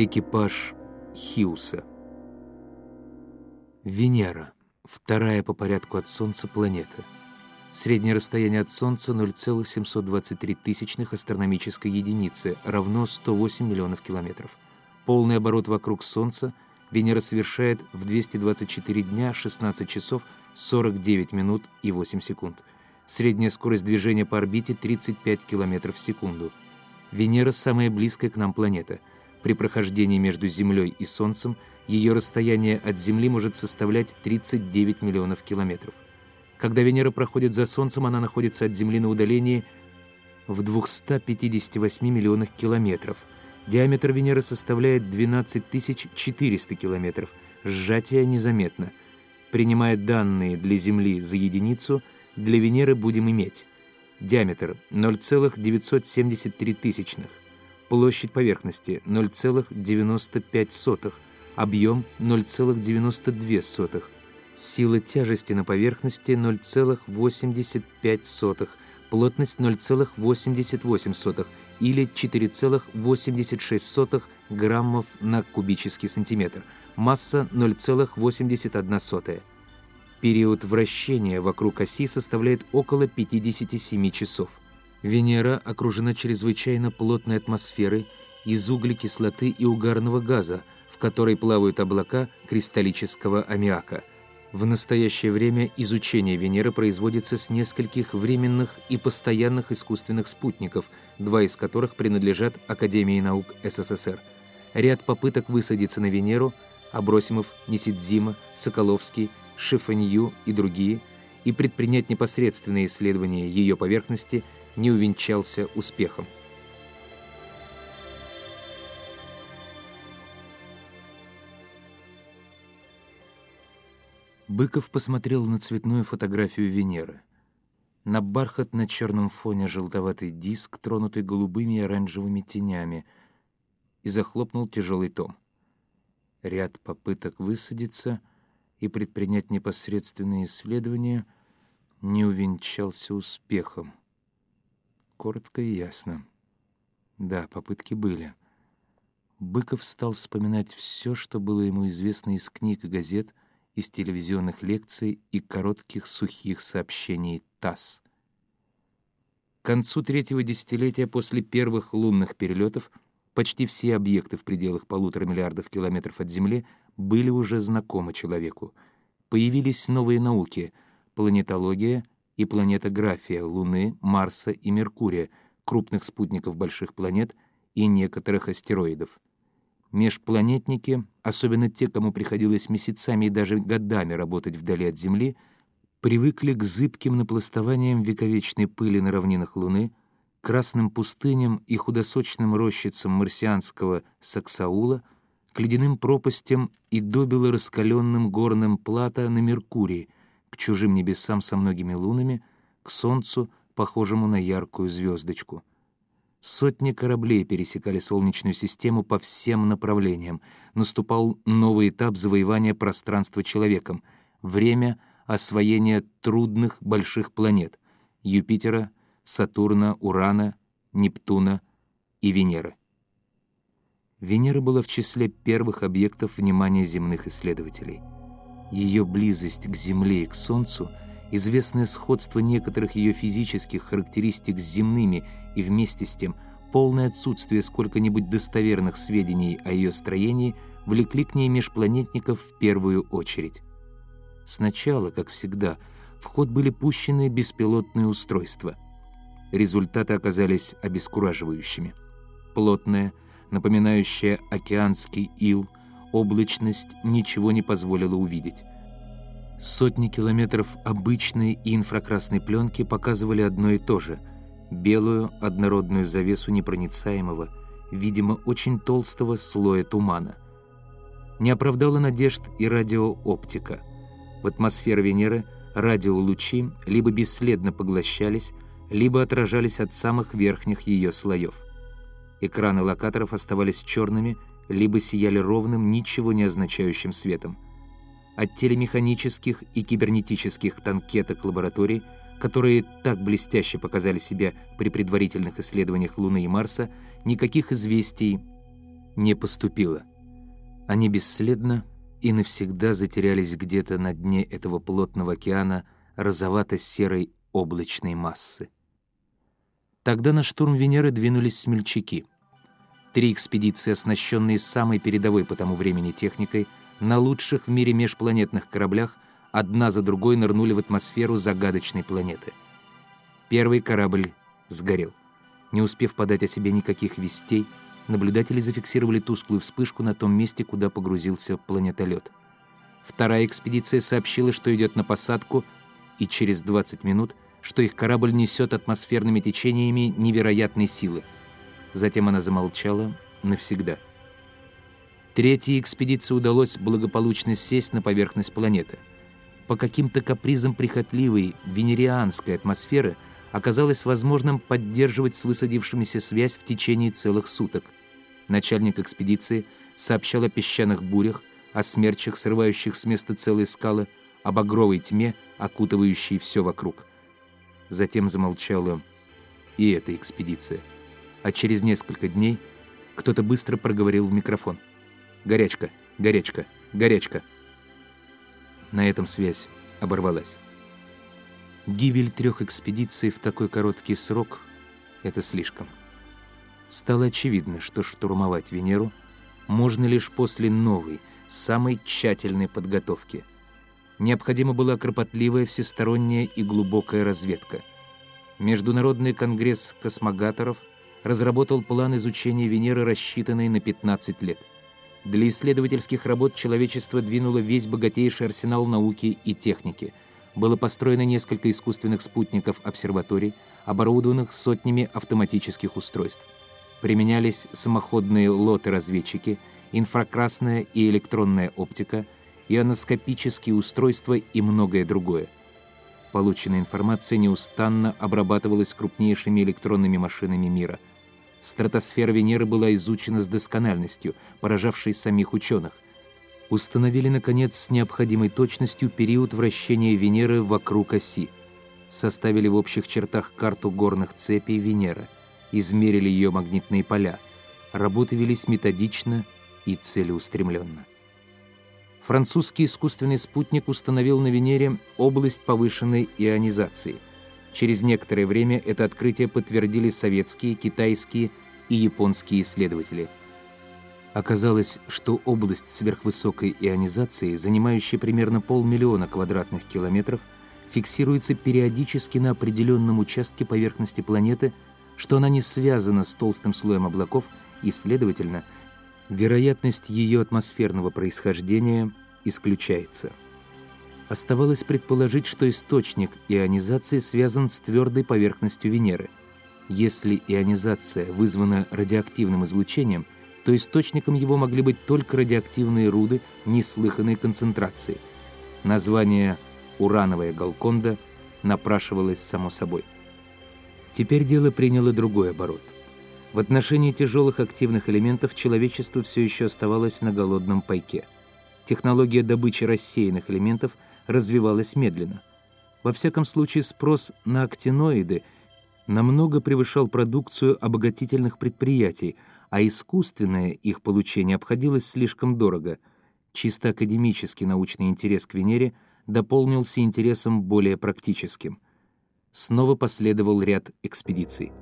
Экипаж Хиуса. Венера. Вторая по порядку от Солнца планета. Среднее расстояние от Солнца 0,723 тысячных астрономической единицы, равно 108 миллионов километров. Полный оборот вокруг Солнца Венера совершает в 224 дня 16 часов 49 минут и 8 секунд. Средняя скорость движения по орбите 35 километров в секунду. Венера – самая близкая к нам планета – при прохождении между Землей и Солнцем ее расстояние от Земли может составлять 39 миллионов километров. Когда Венера проходит за Солнцем, она находится от Земли на удалении в 258 миллионах километров. Диаметр Венеры составляет 12 400 километров. Сжатие незаметно. Принимая данные для Земли за единицу, для Венеры будем иметь диаметр 0,973 тысячных, Площадь поверхности 0,95, объем 0,92, сила тяжести на поверхности 0,85, плотность 0,88 или 4,86 граммов на кубический сантиметр, масса 0,81. Период вращения вокруг оси составляет около 57 часов. Венера окружена чрезвычайно плотной атмосферой из углекислоты и угарного газа, в которой плавают облака кристаллического аммиака. В настоящее время изучение Венеры производится с нескольких временных и постоянных искусственных спутников, два из которых принадлежат Академии наук СССР. Ряд попыток высадиться на Венеру Абросимов, Нисидзима, Соколовский, Шифанью и другие, и предпринять непосредственные исследования ее поверхности – не увенчался успехом. Быков посмотрел на цветную фотографию Венеры. На бархат на черном фоне желтоватый диск, тронутый голубыми и оранжевыми тенями, и захлопнул тяжелый том. Ряд попыток высадиться и предпринять непосредственные исследования не увенчался успехом. Коротко и ясно. Да, попытки были. Быков стал вспоминать все, что было ему известно из книг и газет, из телевизионных лекций и коротких сухих сообщений ТАСС. К концу третьего десятилетия после первых лунных перелетов почти все объекты в пределах полутора миллиардов километров от Земли были уже знакомы человеку. Появились новые науки — планетология — и планетография Луны, Марса и Меркурия, крупных спутников больших планет и некоторых астероидов. Межпланетники, особенно те, кому приходилось месяцами и даже годами работать вдали от Земли, привыкли к зыбким напластованиям вековечной пыли на равнинах Луны, красным пустыням и худосочным рощицам марсианского Саксаула, к ледяным пропастям и добело раскаленным горным плато на Меркурии — к чужим небесам со многими лунами, к Солнцу, похожему на яркую звездочку. Сотни кораблей пересекали Солнечную систему по всем направлениям. Наступал новый этап завоевания пространства человеком — время освоения трудных больших планет — Юпитера, Сатурна, Урана, Нептуна и Венеры. Венера была в числе первых объектов внимания земных исследователей — ее близость к Земле и к Солнцу, известное сходство некоторых ее физических характеристик с земными и вместе с тем полное отсутствие сколько-нибудь достоверных сведений о ее строении влекли к ней межпланетников в первую очередь. Сначала, как всегда, в ход были пущены беспилотные устройства. Результаты оказались обескураживающими. Плотная, напоминающая океанский ил – облачность ничего не позволила увидеть. Сотни километров обычной и инфракрасной пленки показывали одно и то же — белую однородную завесу непроницаемого, видимо, очень толстого слоя тумана. Не оправдала надежд и радиооптика. В атмосфере Венеры радиолучи либо бесследно поглощались, либо отражались от самых верхних ее слоев. Экраны локаторов оставались черными либо сияли ровным, ничего не означающим светом. От телемеханических и кибернетических танкеток лабораторий, которые так блестяще показали себя при предварительных исследованиях Луны и Марса, никаких известий не поступило. Они бесследно и навсегда затерялись где-то на дне этого плотного океана розовато-серой облачной массы. Тогда на штурм Венеры двинулись смельчаки. Три экспедиции, оснащенные самой передовой по тому времени техникой, на лучших в мире межпланетных кораблях, одна за другой нырнули в атмосферу загадочной планеты. Первый корабль сгорел. Не успев подать о себе никаких вестей, наблюдатели зафиксировали тусклую вспышку на том месте, куда погрузился планетолет. Вторая экспедиция сообщила, что идет на посадку, и через 20 минут, что их корабль несет атмосферными течениями невероятной силы. Затем она замолчала навсегда. Третьей экспедиции удалось благополучно сесть на поверхность планеты. По каким-то капризам прихотливой венерианской атмосферы оказалось возможным поддерживать с высадившимися связь в течение целых суток – Начальник экспедиции сообщал о песчаных бурях, о смерчах, срывающих с места целые скалы, об огровой тьме, окутывающей все вокруг. Затем замолчала и эта экспедиция. А через несколько дней кто-то быстро проговорил в микрофон. «Горячка, горячка, горячка». На этом связь оборвалась. Гибель трех экспедиций в такой короткий срок — это слишком стало очевидно, что штурмовать Венеру можно лишь после новой, самой тщательной подготовки. Необходима была кропотливая, всесторонняя и глубокая разведка. Международный конгресс космогаторов разработал план изучения Венеры, рассчитанный на 15 лет. Для исследовательских работ человечество двинуло весь богатейший арсенал науки и техники. Было построено несколько искусственных спутников обсерваторий, оборудованных сотнями автоматических устройств применялись самоходные лоты-разведчики, инфракрасная и электронная оптика, ионоскопические устройства и многое другое. Полученная информация неустанно обрабатывалась крупнейшими электронными машинами мира. Стратосфера Венеры была изучена с доскональностью, поражавшей самих ученых. Установили, наконец, с необходимой точностью период вращения Венеры вокруг оси. Составили в общих чертах карту горных цепей Венеры – измерили ее магнитные поля. Работы велись методично и целеустремленно. Французский искусственный спутник установил на Венере область повышенной ионизации. Через некоторое время это открытие подтвердили советские, китайские и японские исследователи. Оказалось, что область сверхвысокой ионизации, занимающая примерно полмиллиона квадратных километров, фиксируется периодически на определенном участке поверхности планеты – что она не связана с толстым слоем облаков и, следовательно, вероятность ее атмосферного происхождения исключается. Оставалось предположить, что источник ионизации связан с твердой поверхностью Венеры. Если ионизация вызвана радиоактивным излучением, то источником его могли быть только радиоактивные руды неслыханной концентрации. Название «урановая Галконда» напрашивалось само собой. Теперь дело приняло другой оборот. В отношении тяжелых активных элементов человечество все еще оставалось на голодном пайке. Технология добычи рассеянных элементов развивалась медленно. Во всяком случае, спрос на актиноиды намного превышал продукцию обогатительных предприятий, а искусственное их получение обходилось слишком дорого. Чисто академический научный интерес к Венере дополнился интересом более практическим — Снова последовал ряд экспедиций.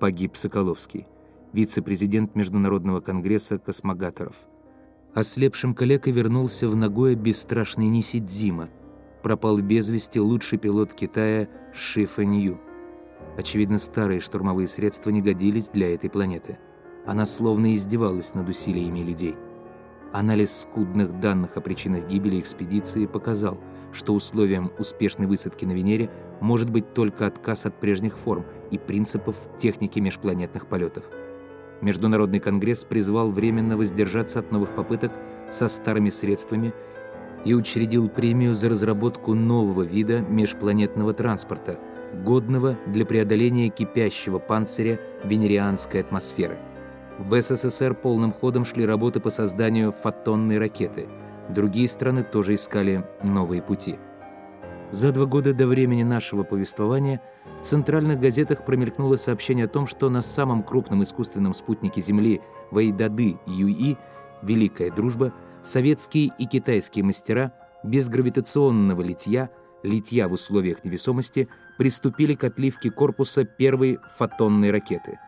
Погиб Соколовский, вице-президент Международного конгресса космогаторов. Ослепшим коллегой вернулся в Нагое бесстрашный Нисидзима. Пропал без вести лучший пилот Китая Ши Фэнью. Очевидно, старые штурмовые средства не годились для этой планеты. Она словно издевалась над усилиями людей. Анализ скудных данных о причинах гибели экспедиции показал, что условием успешной высадки на Венере – может быть только отказ от прежних форм и принципов техники межпланетных полетов. Международный конгресс призвал временно воздержаться от новых попыток со старыми средствами и учредил премию за разработку нового вида межпланетного транспорта, годного для преодоления кипящего панциря венерианской атмосферы. В СССР полным ходом шли работы по созданию фотонной ракеты. Другие страны тоже искали новые пути. За два года до времени нашего повествования в центральных газетах промелькнуло сообщение о том, что на самом крупном искусственном спутнике Земли Вайдады Юи «Великая дружба» советские и китайские мастера без гравитационного литья, литья в условиях невесомости, приступили к отливке корпуса первой фотонной ракеты.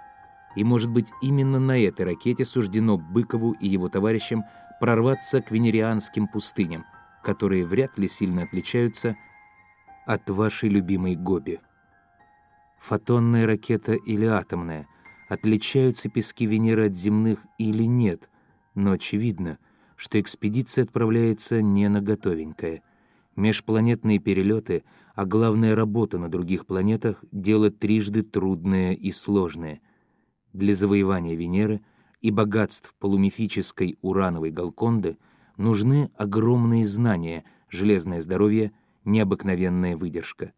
И, может быть, именно на этой ракете суждено Быкову и его товарищам прорваться к венерианским пустыням, которые вряд ли сильно отличаются от вашей любимой Гоби. Фотонная ракета или атомная, отличаются пески Венеры от земных или нет, но очевидно, что экспедиция отправляется не на готовенькое. Межпланетные перелеты, а главная работа на других планетах — дело трижды трудное и сложное. Для завоевания Венеры и богатств полумифической урановой Галконды нужны огромные знания, железное здоровье — необыкновенная выдержка.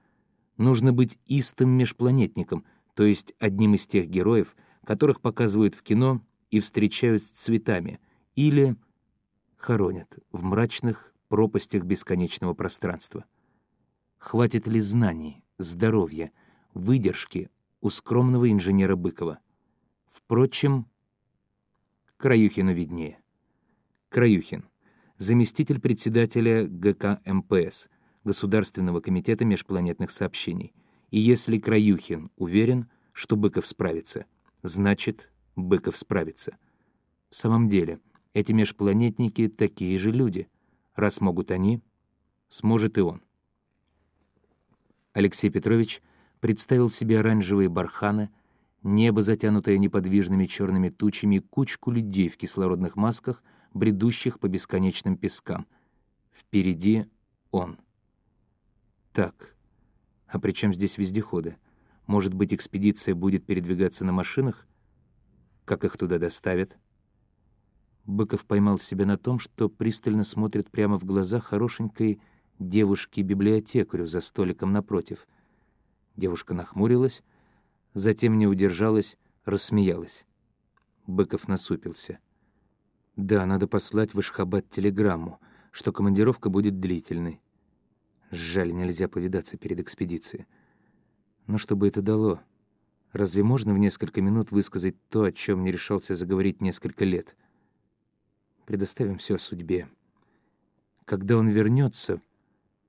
Нужно быть истым межпланетником, то есть одним из тех героев, которых показывают в кино и встречают с цветами, или хоронят в мрачных пропастях бесконечного пространства. Хватит ли знаний, здоровья, выдержки у скромного инженера Быкова? Впрочем, Краюхину виднее. Краюхин, заместитель председателя ГК МПС — Государственного комитета межпланетных сообщений. И если Краюхин уверен, что Быков справится, значит, Быков справится. В самом деле, эти межпланетники такие же люди. Раз могут они, сможет и он. Алексей Петрович представил себе оранжевые барханы, небо, затянутое неподвижными черными тучами, кучку людей в кислородных масках, бредущих по бесконечным пескам. Впереди он — так, а при чем здесь вездеходы? Может быть, экспедиция будет передвигаться на машинах? Как их туда доставят? Быков поймал себя на том, что пристально смотрит прямо в глаза хорошенькой девушке-библиотекарю за столиком напротив. Девушка нахмурилась, затем не удержалась, рассмеялась. Быков насупился. «Да, надо послать в Ишхабад телеграмму, что командировка будет длительной. Жаль, нельзя повидаться перед экспедицией. Но что бы это дало? Разве можно в несколько минут высказать то, о чем не решался заговорить несколько лет? Предоставим все судьбе. Когда он вернется,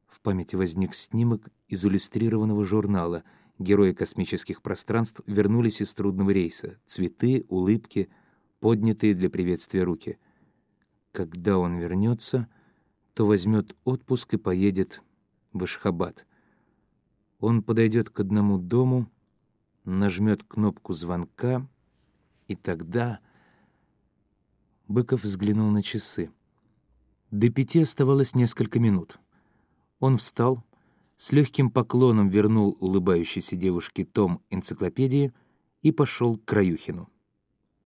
в памяти возник снимок из иллюстрированного журнала. Герои космических пространств вернулись из трудного рейса. Цветы, улыбки, поднятые для приветствия руки. Когда он вернется, то возьмет отпуск и поедет в Ашхабад. Он подойдет к одному дому, нажмет кнопку звонка, и тогда... Быков взглянул на часы. До пяти оставалось несколько минут. Он встал, с легким поклоном вернул улыбающейся девушке том энциклопедии и пошел к Краюхину.